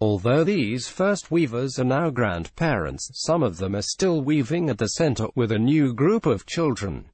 Although these first weavers are now grandparents, some of them are still weaving at the center with a new group of children.